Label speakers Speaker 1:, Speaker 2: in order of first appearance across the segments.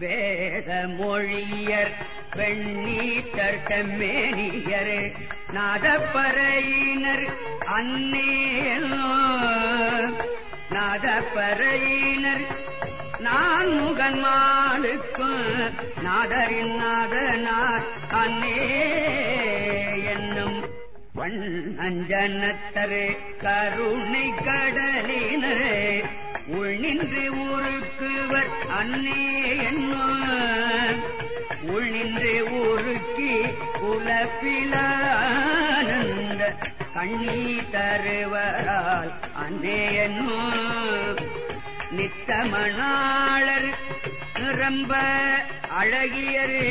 Speaker 1: வேதமொழியர் பெண்ணீட்டர் செம்மேனியர் நாதப்பறையினர் அன்னேனோ நாதப்பறையினர் நான் முகன்மாலுக்கும் நாதரின் நாதனார் அன்னே என்னும் வண்ணஞ்சனத்தரு கருணை கடலினரே. உள்நின்று ஊருக்குவர் அன்னே என்னோ உள்நின்று ஊருக்கு குலப்பிலானந்த கண்ணீ தருவரால் அன்னே என்னோ நித்தமணாளர் நிரம்ப அழகியரே.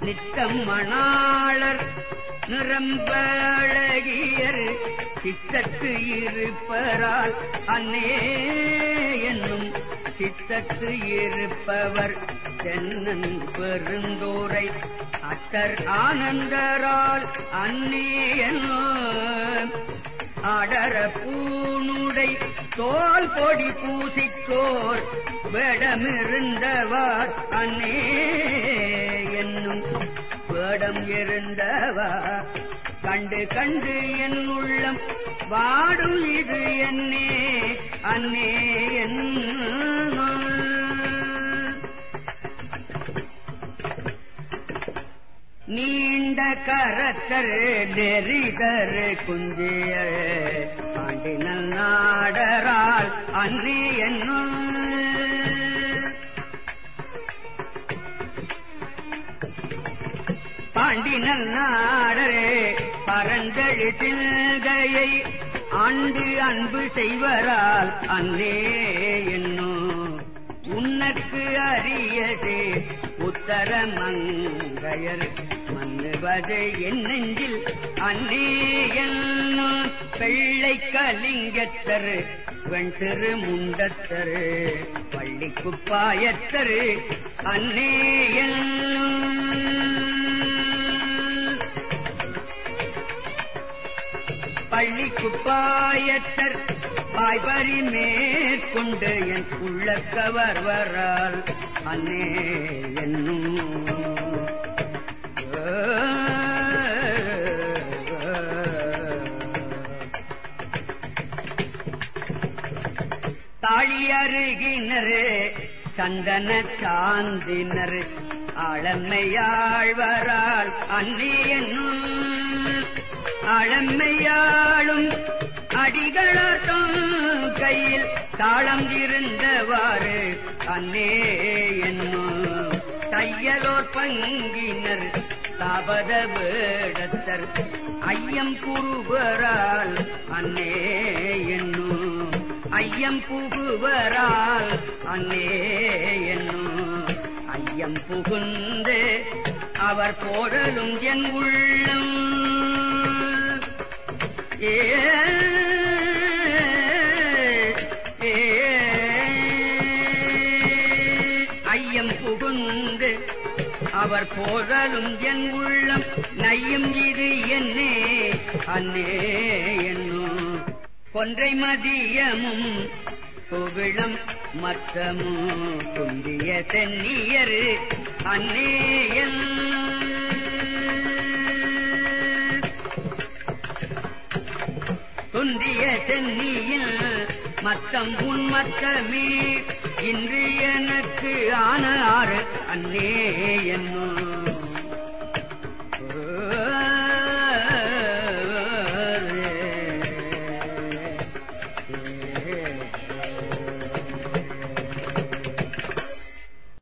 Speaker 1: நித்தம் மணாளர் நிரம்ப அழகியர் சித்தத்து இருப்பரால் அன்னே என்னும் சித்தத்து இருப்பவர் தென்னன் பெருந்தோரை அத்தர் ஆனந்தரால் அன்னே என்னும் அடர பூனுடை தோல் பொடி பூசிக்கோர் வேடமிருந்தவார் அன்னே என்னும் வேடம் இருந்தவா கண்டு கண்டு என் உள்ளம் வாடும் இது என்னே அன்னே என் நீண்ட கரத்தர் நெறிதர் குஞ்சியர் பாண்டினல் நாடரால் அன்றி என்னும் பாண்டினல் நாடரே பரந்தழி தில்கையை ஆண்டு அன்பு செய்வரால் அன்னே என்னும் உனக்கு அறியதே உத்தர மங்கையர் மன்னுவது என் நெஞ்சில் அன்னே பெள்ளை கலிங்கத்தரு வெண்திரு முண்டத்தரு பள்ளி குப்பாயத்தரு அன்னே என்னும் பள்ளி குப்பாயத்தர். பாய்பறி மேற்கொண்டு என் உள்ளக்கவர் வரால் அன்னே என்னும் தாழி சந்தன சாந்தினர் ஆளம்மையாழ்வரால் அன்னியன்னும் என்னும் அடிகளார் கையில் தாளம் இருந்தவாறு அன்னே என்னும் தையலோர் பங்கினர் தபத வேடத்தர். ஐயம் புருவரால் அன்னே என்னும். ஐயம் புகுவரால் அன்னே என்னும். ஐயம் புகுந்து அவர் போடலும் என் உள்ளம். ஏ அவர் போதலும் என் உள்ளம் நையும் இது என்னே அன்னே என்னும் கொன்றை மதியமும் புவிளம் மத்தமும் குந்திய தென்னியரு அன்னேயல் துந்திய தென்னியில் மத்தம் உன் மத்தமே இன்று எனக்கு ஆன ஆறு அன்னே என்னும்